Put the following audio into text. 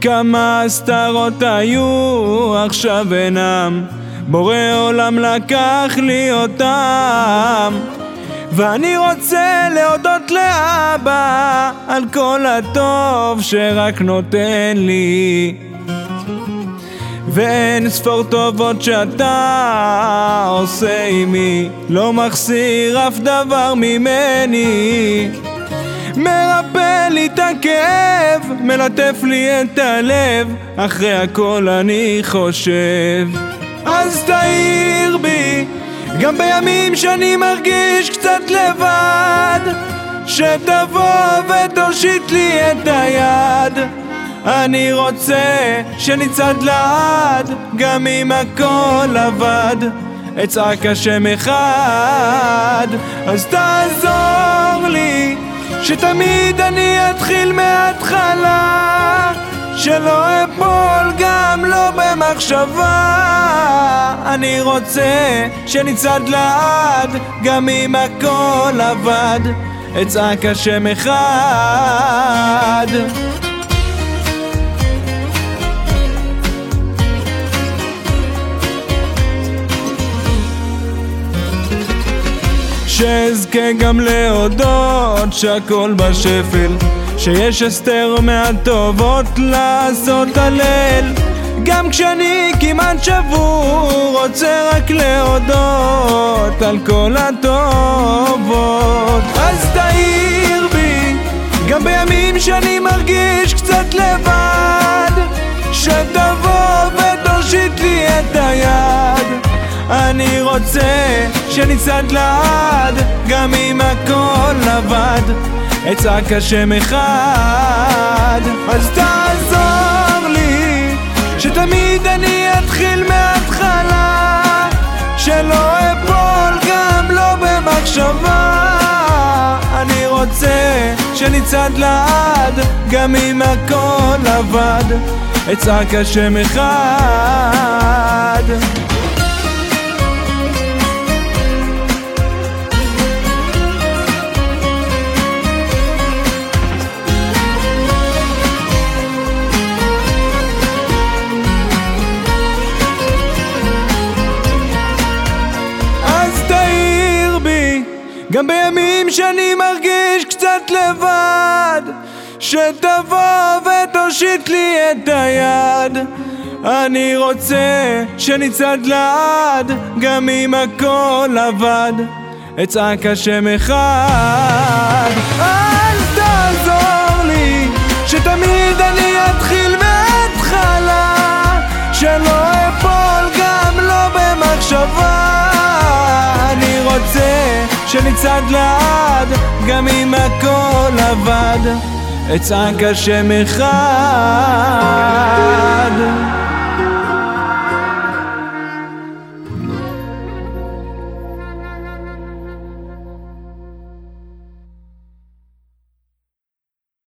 כמה הסתרות היו, עכשיו אינם. בורא עולם לקח לי אותם. ואני רוצה להודות לאבא על כל הטוב שרק נותן לי. ואין ספור טובות שאתה עושה עימי, לא מחסיר אף דבר ממני. מרפא לי את הכאב, מלטף לי את הלב, אחרי הכל אני חושב. אז תעיר בי, גם בימים שאני מרגיש קצת לבד, שתבוא ותושיט לי את היד. אני רוצה שנצעד לעד, גם אם הכל אבד. אצעק השם אחד, אז תעזור לי, שתמיד אני אתחיל מההתחלה, שלא אפול גם לא במחשבה. אני רוצה שנצעד לעד, גם אם הכל אבד. אצעק השם אחד. שאזכה גם להודות שהכל בשפל שיש הסתר מהטובות לעשות הלל. גם כשאני כמעט שבור רוצה רק להודות על כל הטובות. אז תעיר בי גם בימים שאני מרגיש קצת לבד שתבוא ותושיט לי את היד. אני רוצה שנצעד לעד, גם אם הכל לבד, אצעק השם אחד. אז תעזור לי, שתמיד אני אתחיל מההתחלה, שלא אפול גם לא במחשבה. אני רוצה שנצעד לעד, גם אם הכל לבד, אצעק השם אחד. גם בימים שאני מרגיש קצת לבד שתבוא ותושיט לי את היד. אני רוצה שנצעד לעד גם אם הכל אבד אצעק השם אחד. אל תעזור לי שתמיד אני אתחיל מההתחלה שלא אפול גם לא במחשבה שנצעד לעד, גם אם הכל אבד, אצעק השם אחד.